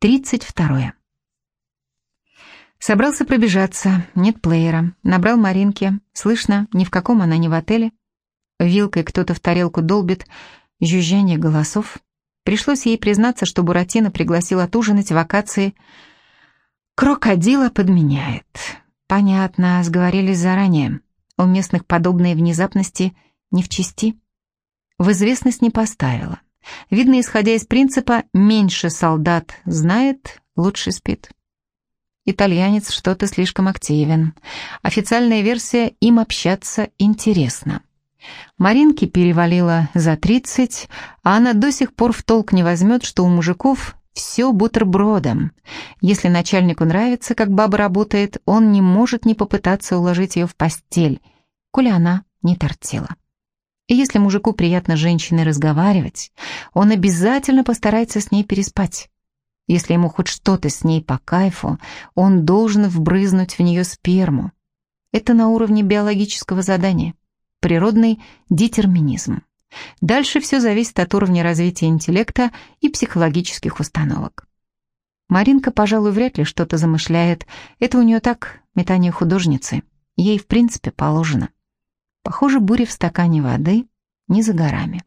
32. Собрался пробежаться, нет плеера. Набрал Маринке. Слышно, ни в каком она не в отеле. Вилкой кто-то в тарелку долбит. Жужжание голосов. Пришлось ей признаться, что Буратино пригласил отужинать вакации. Крокодила подменяет. Понятно, сговорились заранее. У местных подобные внезапности не в чести. В известность не поставила. Видно, исходя из принципа «меньше солдат знает, лучше спит». Итальянец что-то слишком активен. Официальная версия «им общаться интересно». Маринке перевалила за 30, а она до сих пор в толк не возьмет, что у мужиков все бутербродом. Если начальнику нравится, как баба работает, он не может не попытаться уложить ее в постель, коли она не тортила. И если мужику приятно с женщиной разговаривать, он обязательно постарается с ней переспать. Если ему хоть что-то с ней по кайфу, он должен вбрызнуть в нее сперму. Это на уровне биологического задания. Природный детерминизм. Дальше все зависит от уровня развития интеллекта и психологических установок. Маринка, пожалуй, вряд ли что-то замышляет. Это у нее так, метание художницы. Ей, в принципе, положено. Похоже, буря в стакане воды не за горами.